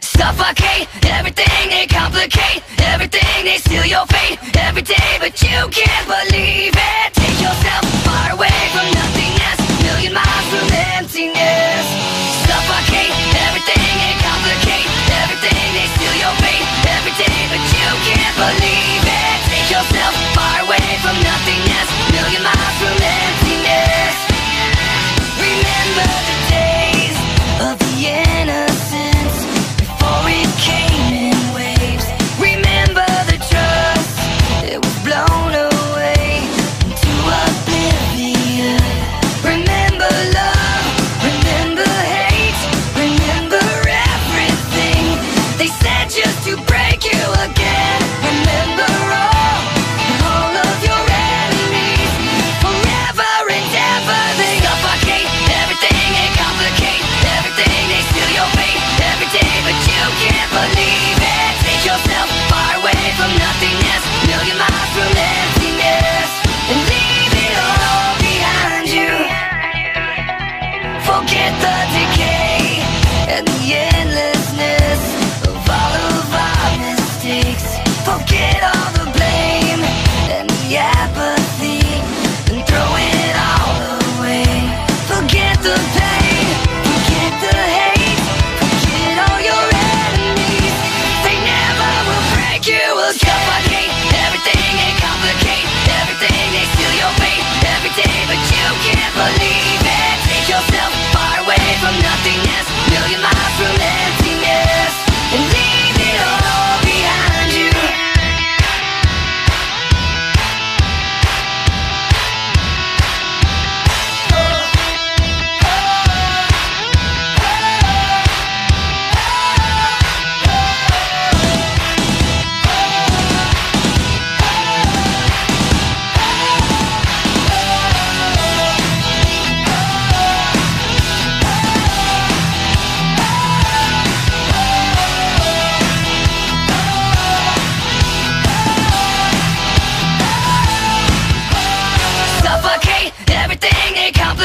Suffocate everything they complicate everything they steal your fate. Every day but you can't believe it. Take yourself far away from nothingness. Million miles from emptiness to break you again. Remember all, all of your enemies. Forever everything complicate everything. They steal your but you can't believe it. Take yourself far away from nothingness, million miles from emptiness, and leave it all behind you. Forget the decay and the endlessness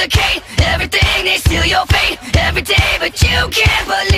everything they steal your fate. Every day, but you can't believe